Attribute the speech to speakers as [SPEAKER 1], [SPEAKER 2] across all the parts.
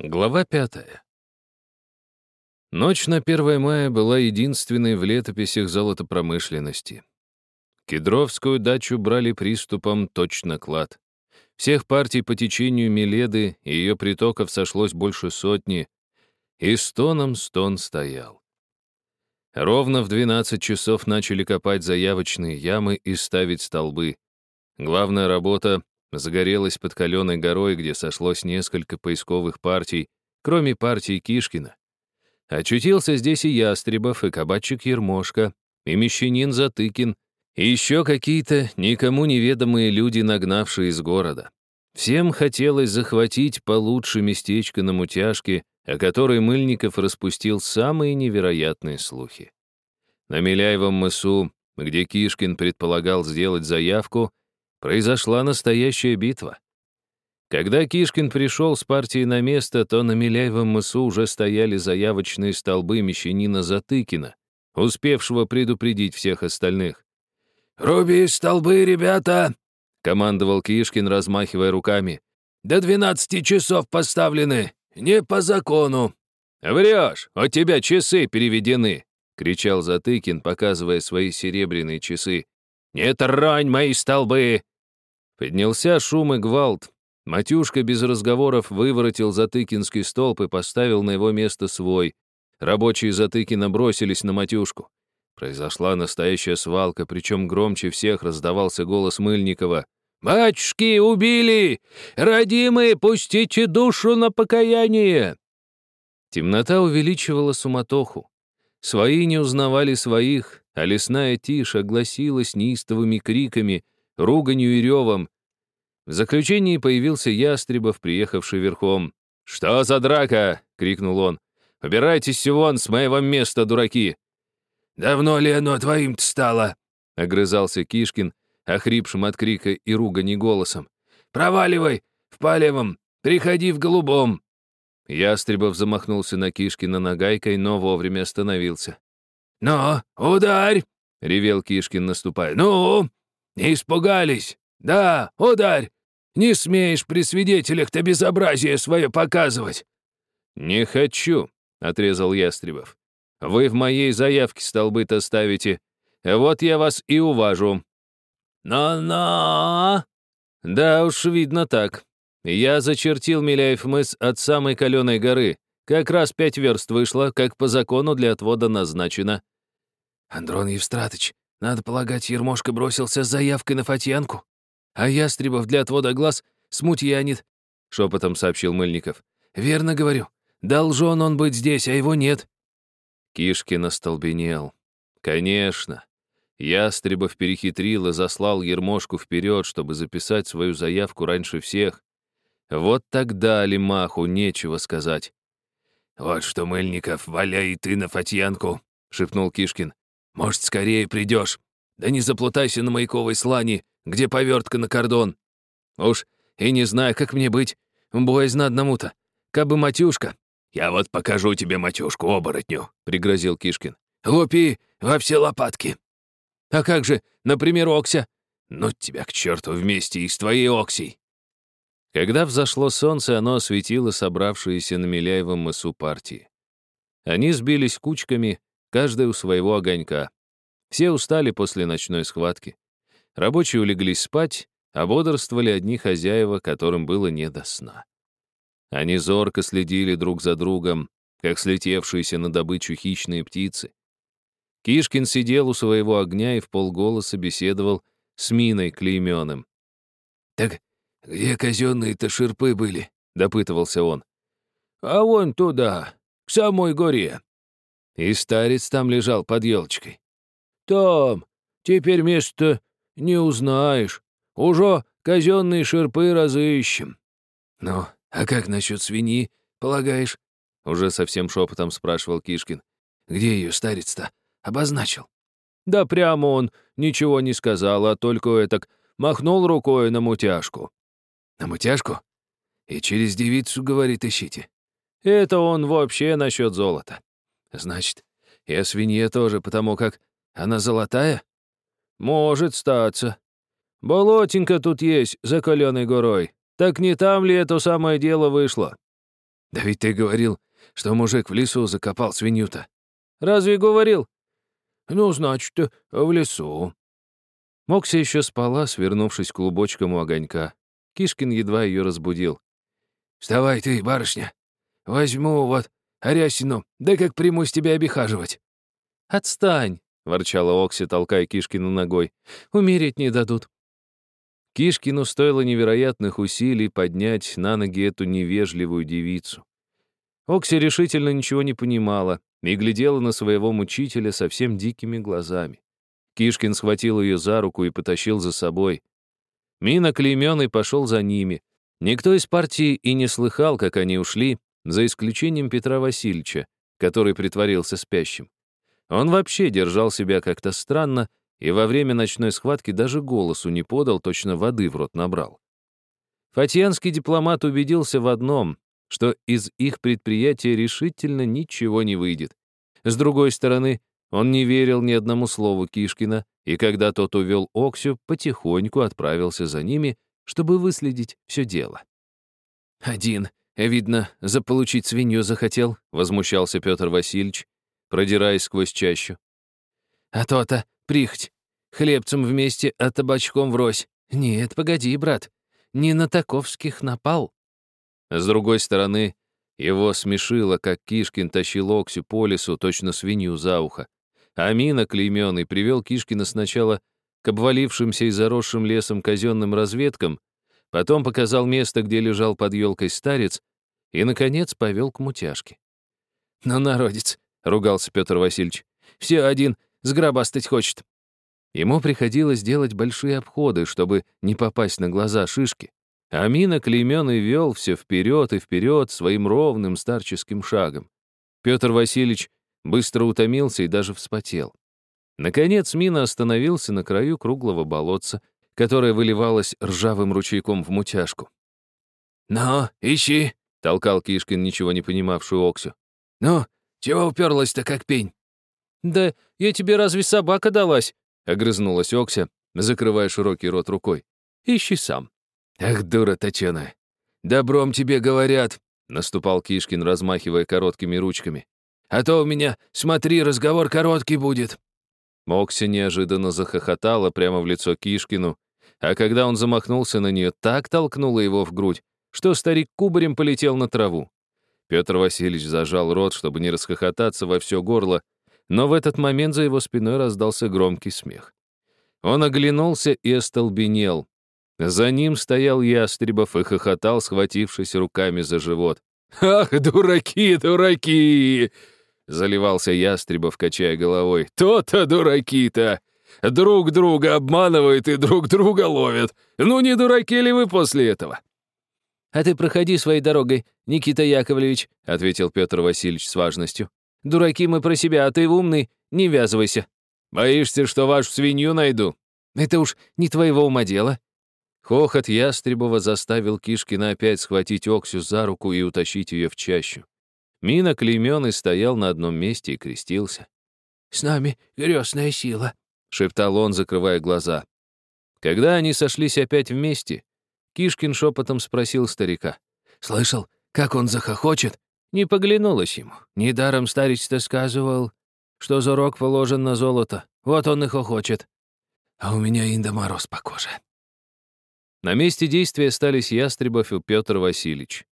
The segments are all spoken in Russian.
[SPEAKER 1] Глава пятая. Ночь на 1 мая была единственной в летописях золотопромышленности. Кедровскую дачу брали приступом точно клад. Всех партий по течению Миледы и ее притоков сошлось больше сотни, и стоном стон стоял. Ровно в 12 часов начали копать заявочные ямы и ставить столбы. Главная работа загорелась под Каленой горой, где сошлось несколько поисковых партий, кроме партии Кишкина. Очутился здесь и Ястребов, и кабачик Ермошка, и мещанин Затыкин, и еще какие-то никому неведомые люди, нагнавшие из города. Всем хотелось захватить получше местечко на мутяжке, о которой Мыльников распустил самые невероятные слухи. На Миляевом мысу, где Кишкин предполагал сделать заявку, произошла настоящая битва. Когда Кишкин пришел с партией на место, то на Миляевом мысу уже стояли заявочные столбы мещанина Затыкина, успевшего предупредить всех остальных.
[SPEAKER 2] «Руби столбы, ребята!» — командовал Кишкин, размахивая руками. «До двенадцати часов поставлены, не по закону».
[SPEAKER 1] «Врешь, у тебя часы переведены!» — кричал Затыкин, показывая свои серебряные часы. «Не тронь мои столбы!» Поднялся шум и гвалт. Матюшка без разговоров выворотил Затыкинский столб и поставил на его место свой. Рабочие Затыкина бросились на Матюшку. Произошла настоящая свалка, причем громче всех раздавался голос Мыльникова. «Батюшки, убили! Родимые, пустите душу на покаяние!» Темнота увеличивала суматоху. Свои не узнавали своих, а лесная тишь огласилась неистовыми криками, руганью и ревом. В заключении появился Ястребов, приехавший верхом. «Что за драка?» — крикнул он. «Убирайтесь вон с моего места, дураки!»
[SPEAKER 2] «Давно ли оно твоим-то стало?»
[SPEAKER 1] — огрызался Кишкин, охрипшим от крика и ругани голосом.
[SPEAKER 2] «Проваливай! В палевом! Приходи в голубом!»
[SPEAKER 1] Ястребов замахнулся на Кишкина нагайкой, но вовремя остановился.
[SPEAKER 2] «Ну, ударь!» — ревел Кишкин, наступая. «Ну, не испугались? Да, ударь! Не смеешь при свидетелях-то безобразие свое показывать!»
[SPEAKER 1] «Не хочу!» — отрезал Ястребов. «Вы в моей заявке столбы-то ставите. Вот я вас и уважу».
[SPEAKER 2] «Но-но!»
[SPEAKER 1] «Да уж, видно так. Я зачертил Миляев мыс от самой Каленой горы. Как раз пять верст вышло, как по закону для отвода назначено.
[SPEAKER 2] Андрон Евстратыч, надо полагать, Ермошка бросился с заявкой на Фатьянку. А Ястребов для отвода глаз смутьянит, — шепотом сообщил Мыльников. «Верно говорю. Должен он быть здесь, а его нет».
[SPEAKER 1] Кишкин остолбенел. «Конечно. Ястребов перехитрил и заслал Ермошку вперед, чтобы записать свою заявку раньше всех. Вот тогда Лимаху нечего сказать.
[SPEAKER 2] «Вот что, Мыльников, валяй и ты на Фатьянку», — шепнул Кишкин. «Может, скорее придешь? Да не заплутайся на маяковой слане, где повертка на кордон. Уж и не знаю, как мне быть. Боязно одному-то. Кабы матюшка». «Я вот покажу тебе матюшку-оборотню», — пригрозил Кишкин. «Лупи во все лопатки». «А как же, например, Окся?» «Ну тебя к черту вместе и с твоей Оксей».
[SPEAKER 1] Когда взошло солнце, оно осветило собравшиеся на Миляевом мысу партии. Они сбились кучками, каждый у своего огонька. Все устали после ночной схватки. Рабочие улеглись спать, а бодрствовали одни хозяева, которым было не до сна. Они зорко следили друг за другом, как слетевшиеся на добычу хищные птицы. Кишкин сидел у своего огня и в полголоса беседовал с Миной Клейменым.
[SPEAKER 2] «Так «Где казенные-то ширпы были?» — допытывался он.
[SPEAKER 1] «А вон туда, к самой горе». И старец там лежал под елочкой. «Там, теперь место не узнаешь. Уже казенные ширпы разыщем».
[SPEAKER 2] «Ну, а как насчет свиньи, полагаешь?» Уже совсем шепотом спрашивал Кишкин. «Где ее старец-то обозначил?»
[SPEAKER 1] «Да прямо он ничего не сказал, а только этак махнул рукой на мутяжку.
[SPEAKER 2] На мутяжку? И через девицу, говорит, ищите.
[SPEAKER 1] Это он вообще насчет золота.
[SPEAKER 2] Значит, и о свинье тоже, потому как она золотая?
[SPEAKER 1] Может статься. Болотинка тут есть, за Каленой горой. Так не там ли это самое дело вышло?
[SPEAKER 2] Да ведь ты говорил, что мужик в лесу закопал свинью-то.
[SPEAKER 1] Разве говорил?
[SPEAKER 2] Ну, значит, в лесу.
[SPEAKER 1] Мокся еще спала, свернувшись клубочком у огонька. Кишкин едва ее разбудил.
[SPEAKER 2] «Вставай ты, барышня. Возьму вот Арясину, да как примусь тебя обихаживать».
[SPEAKER 1] «Отстань!» — ворчала Окси, толкая Кишкину ногой. «Умереть не дадут». Кишкину стоило невероятных усилий поднять на ноги эту невежливую девицу. Окси решительно ничего не понимала и глядела на своего мучителя совсем дикими глазами. Кишкин схватил ее за руку и потащил за собой. Мина клейменный пошел за ними. Никто из партии и не слыхал, как они ушли, за исключением Петра Васильевича, который притворился спящим. Он вообще держал себя как-то странно и во время ночной схватки даже голосу не подал, точно воды в рот набрал. Фатьянский дипломат убедился в одном, что из их предприятия решительно ничего не выйдет. С другой стороны, он не верил ни одному слову Кишкина, и когда тот увел Оксю, потихоньку отправился за ними, чтобы выследить все дело. «Один, видно, заполучить свинью захотел», — возмущался Петр Васильевич, продираясь сквозь чащу. «А то-то, прихоть, хлебцем вместе, а табачком врозь. Нет, погоди, брат, не на таковских напал». С другой стороны, его смешило, как Кишкин тащил Оксю по лесу, точно свинью за ухо. Амина клейменный привел Кишкина сначала к обвалившимся и заросшим лесом казенным разведкам, потом показал место, где лежал под елкой старец, и, наконец, повел к мутяжке. «Ну, народец!» — ругался Петр Васильевич. «Все один сгробастать хочет». Ему приходилось делать большие обходы, чтобы не попасть на глаза шишки. Амина клейменный вел все вперед и вперед своим ровным старческим шагом. Петр Васильевич быстро утомился и даже вспотел. Наконец Мина остановился на краю круглого болотца, которое выливалось ржавым ручейком в мутяжку.
[SPEAKER 2] «Ну, ищи!» — толкал Кишкин, ничего не понимавшую Оксю. «Ну, чего уперлась-то, как пень?»
[SPEAKER 1] «Да я тебе разве собака далась?» — огрызнулась Окся, закрывая широкий рот рукой. «Ищи сам».
[SPEAKER 2] «Ах, дура точеная! Добром тебе говорят!» — наступал Кишкин, размахивая короткими ручками. «А то у меня, смотри, разговор короткий будет!»
[SPEAKER 1] Мокся неожиданно захохотала прямо в лицо Кишкину, а когда он замахнулся на нее, так толкнула его в грудь, что старик кубарем полетел на траву. Петр Васильевич зажал рот, чтобы не расхохотаться во все горло, но в этот момент за его спиной раздался громкий смех. Он оглянулся и остолбенел. За ним стоял Ястребов и хохотал, схватившись руками за живот.
[SPEAKER 2] «Ах, дураки, дураки!» Заливался Ястребов, качая головой. «То-то дураки-то! Друг друга обманывают и друг друга ловят. Ну не дураки ли вы после этого?»
[SPEAKER 1] «А ты проходи своей дорогой, Никита Яковлевич», — ответил Петр Васильевич с важностью. «Дураки мы про себя, а ты умный, не ввязывайся».
[SPEAKER 2] «Боишься, что вашу свинью найду?»
[SPEAKER 1] «Это уж не твоего ума дело. Хохот Ястребова заставил Кишкина опять схватить Оксю за руку и утащить ее в чащу. Мина клейменный стоял на одном месте и крестился.
[SPEAKER 3] «С нами грёзная сила», —
[SPEAKER 1] шептал он, закрывая глаза. Когда они сошлись опять вместе, Кишкин шепотом спросил старика.
[SPEAKER 3] «Слышал, как он захохочет?»
[SPEAKER 1] Не поглянулось ему.
[SPEAKER 3] Недаром старец-то сказывал, что зарок положен на золото. Вот он и хохочет. А у меня инда мороз по коже.
[SPEAKER 1] На месте действия остались Ястребов и Петр Васильевич.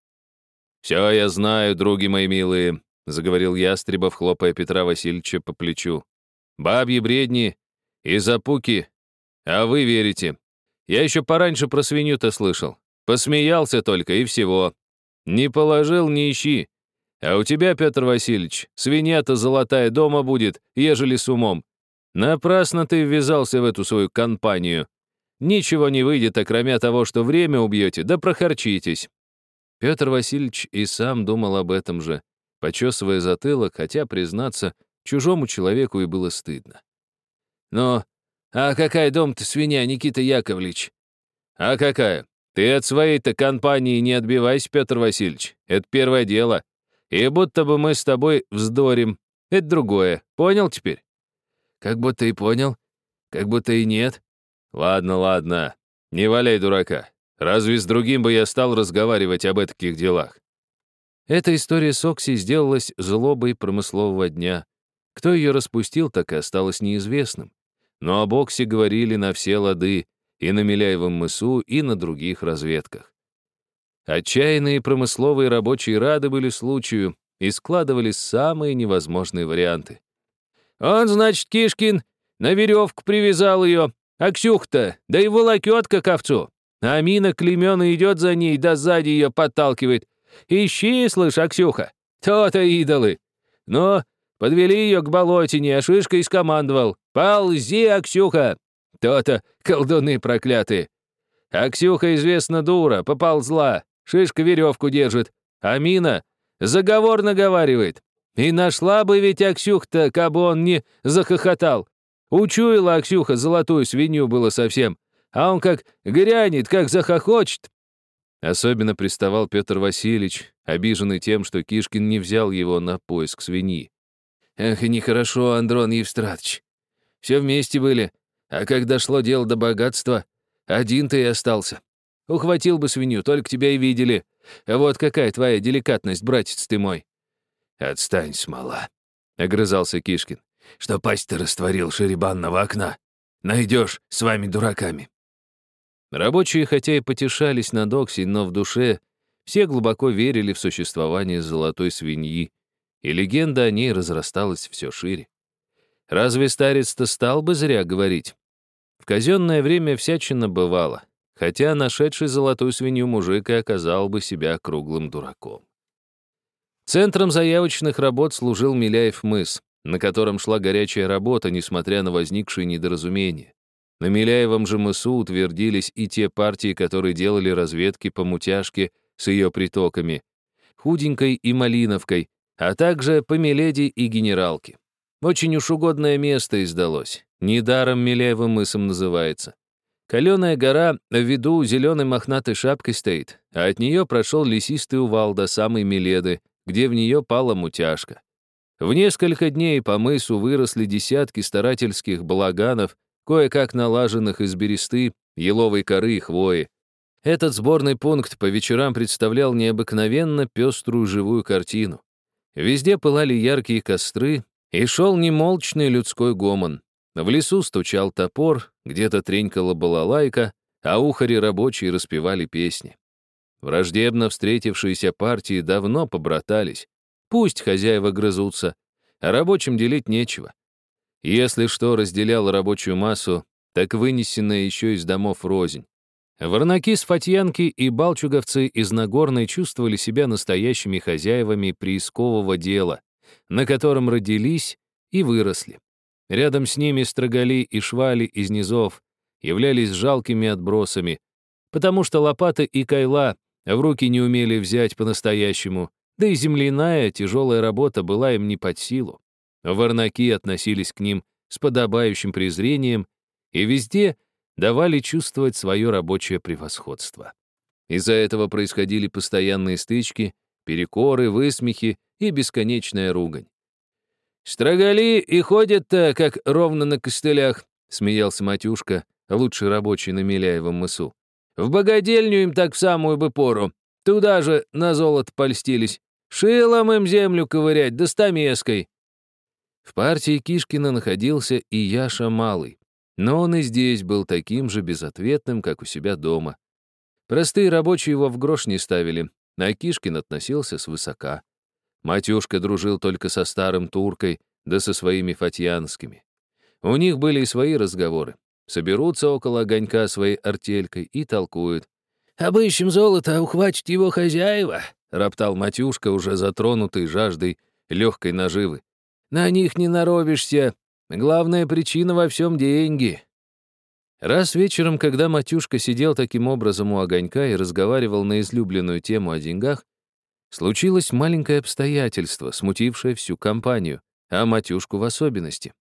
[SPEAKER 1] «Все я знаю, други мои милые», — заговорил Ястребов, хлопая Петра Васильевича по плечу. «Бабьи бредни и запуки. А вы верите. Я еще пораньше про свинью-то слышал. Посмеялся только, и всего. Не положил, не ищи. А у тебя, Петр Васильевич, свинья-то золотая дома будет, ежели с умом. Напрасно ты ввязался в эту свою компанию. Ничего не выйдет, окромя того, что время убьете, да прохорчитесь». Петр Васильевич и сам думал об этом же, почесывая затылок, хотя, признаться, чужому человеку и было стыдно.
[SPEAKER 3] «Но, а какая дом-то свинья, Никита Яковлевич?»
[SPEAKER 1] «А какая? Ты от своей-то компании не отбивайся, Петр Васильевич. Это первое дело. И будто бы мы с тобой вздорим. Это другое. Понял теперь?»
[SPEAKER 3] «Как будто и понял, как будто и нет»,
[SPEAKER 1] «Ладно, ладно, не валяй дурака. Разве с другим бы я стал разговаривать об таких делах?» Эта история с Окси сделалась злобой промыслового дня. Кто ее распустил, так и осталось неизвестным. Но об Окси говорили на все лады и на Миляевом мысу, и на других разведках. Отчаянные промысловые рабочие рады были случаю и складывали самые невозможные варианты. «Он, значит, Кишкин, на веревку привязал ее, а Ксюх-то, да и волокет как овцу. А Мина клемена идет за ней, да сзади ее подталкивает. Ищи, слышь, Аксюха, то-то идолы. Но подвели ее к болотине, а Шишка и скомандовал. «Ползи, Аксюха!» То-то колдуны проклятые. Аксюха, известно, дура, поползла. Шишка веревку держит. А Мина заговор наговаривает. И нашла бы ведь Аксюх-то, кабы он не захохотал. Учуяла Аксюха золотую свинью было совсем. А он как грянет, как захохочет. Особенно приставал Петр Васильевич, обиженный тем, что Кишкин не взял его на поиск свиньи. «Эх, и нехорошо, Андрон Евстратович. Все вместе были, а когда шло дело до богатства, один ты и остался. Ухватил бы свинью, только тебя и видели. Вот какая твоя деликатность, братец ты мой».
[SPEAKER 2] «Отстань, смола», — огрызался Кишкин. «Что пасть-то растворил шеребанного окна? Найдешь с вами дураками».
[SPEAKER 1] Рабочие, хотя и потешались над Окси, но в душе все глубоко верили в существование золотой свиньи, и легенда о ней разрасталась все шире. Разве старец-то стал бы зря говорить? В казенное время всячина бывало, хотя нашедший золотую свинью мужик и оказал бы себя круглым дураком. Центром заявочных работ служил Миляев мыс, на котором шла горячая работа, несмотря на возникшие недоразумения. На Миляевом же мысу утвердились и те партии, которые делали разведки по мутяжке с ее притоками, Худенькой и Малиновкой, а также по Миледи и Генералке. Очень уж угодное место издалось. Недаром Миляевым мысом называется. Каленая гора в виду зеленой мохнатой шапкой стоит, а от нее прошел лесистый увал до самой Миледы, где в нее пала мутяжка. В несколько дней по мысу выросли десятки старательских балаганов, кое-как налаженных из бересты, еловой коры и хвои. Этот сборный пункт по вечерам представлял необыкновенно пеструю живую картину. Везде пылали яркие костры, и шел немолчный людской гомон. В лесу стучал топор, где-то тренькала балалайка, а ухари рабочие распевали песни. Враждебно встретившиеся партии давно побратались. Пусть хозяева грызутся, а рабочим делить нечего. Если что разделяло рабочую массу, так вынесенное еще из домов рознь. Варнаки с Фатьянки и балчуговцы из Нагорной чувствовали себя настоящими хозяевами приискового дела, на котором родились и выросли. Рядом с ними строгали и швали из низов, являлись жалкими отбросами, потому что лопаты и кайла в руки не умели взять по-настоящему, да и земляная тяжелая работа была им не под силу. Варнаки относились к ним с подобающим презрением и везде давали чувствовать свое рабочее превосходство. Из-за этого происходили постоянные стычки, перекоры, высмехи и бесконечная ругань. «Строгали и ходят-то, как ровно на костылях», — смеялся Матюшка, лучший рабочий на Миляевом мысу. «В богадельню им так в самую бы пору. Туда же на золото польстились. Шилом им землю ковырять, да стамеской. В партии Кишкина находился и Яша Малый, но он и здесь был таким же безответным, как у себя дома. Простые рабочие его в грош не ставили, а Кишкин относился свысока. Матюшка дружил только со старым туркой, да со своими фатьянскими. У них были и свои разговоры. Соберутся около огонька своей артелькой и толкуют. «Обыщем золото, а ухватит его хозяева», — роптал Матюшка, уже затронутый жаждой легкой наживы. На них не наробишься. Главная причина во всем — деньги». Раз вечером, когда Матюшка сидел таким образом у огонька и разговаривал на излюбленную тему о деньгах, случилось маленькое обстоятельство, смутившее всю компанию, а Матюшку в особенности.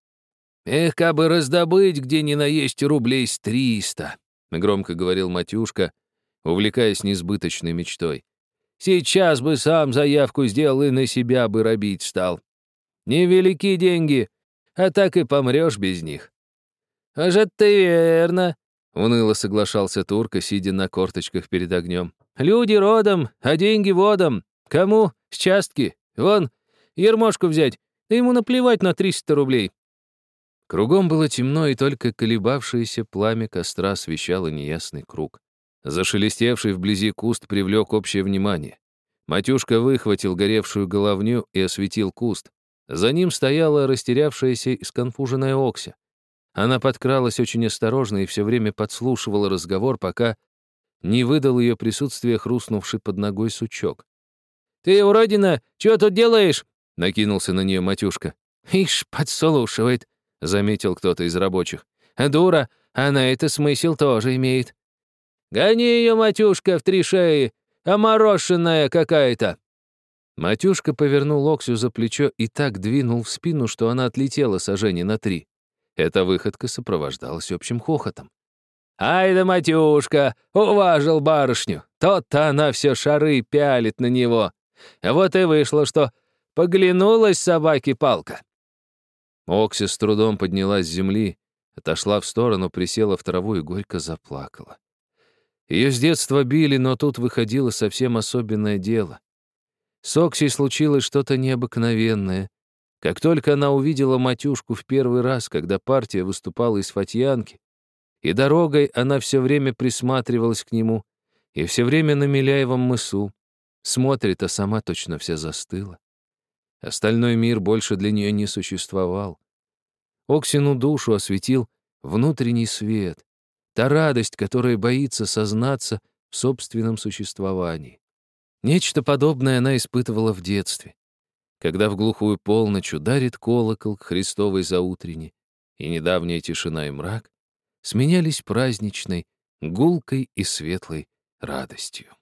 [SPEAKER 1] «Эх, кабы раздобыть, где ни наесть рублей с триста», — громко говорил Матюшка, увлекаясь несбыточной мечтой. «Сейчас бы сам заявку сделал и на себя бы робить стал. Невелики деньги, а так и помрешь без них». «А же ты верно», — уныло соглашался Турка, сидя на корточках перед огнем. «Люди родом, а деньги водом. Кому
[SPEAKER 3] С частки. Вон, ермошку взять. Да ему наплевать на 300 рублей.
[SPEAKER 1] Кругом было темно, и только колебавшееся пламя костра освещало неясный круг. Зашелестевший вблизи куст привлек общее внимание. Матюшка выхватил горевшую головню и осветил куст. За ним стояла растерявшаяся и сконфуженная Окся. Она подкралась очень осторожно и все время подслушивала разговор, пока не выдал ее присутствие хрустнувший под ногой сучок.
[SPEAKER 3] «Ты, уродина, что тут делаешь?»
[SPEAKER 1] — накинулся на нее Матюшка.
[SPEAKER 3] «Ишь, подслушивает», — заметил кто-то из рабочих. «Дура, она это смысл тоже имеет». «Гони ее, Матюшка, в три шеи, оморошенная какая-то!»
[SPEAKER 1] Матюшка повернул Оксю за плечо и так двинул в спину, что она отлетела сожжение на три. Эта выходка сопровождалась общим хохотом.
[SPEAKER 3] «Ай да Матюшка! Уважил барышню! Тот-то она все шары пялит на него! Вот и вышло, что поглянулась собаке палка!»
[SPEAKER 1] Окси с трудом поднялась с земли, отошла в сторону, присела в траву и горько заплакала. Ее с детства били, но тут выходило совсем особенное дело. С Оксей случилось что-то необыкновенное. Как только она увидела матюшку в первый раз, когда партия выступала из Фатьянки, и дорогой она все время присматривалась к нему, и все время на Миляевом мысу, смотрит, а сама точно вся застыла. Остальной мир больше для нее не существовал. Оксину душу осветил внутренний свет, та радость, которая боится сознаться в собственном существовании. Нечто подобное она испытывала в детстве когда в глухую полночь ударит колокол к Христовой заутрене, и недавняя тишина и мрак сменялись праздничной, гулкой и светлой радостью.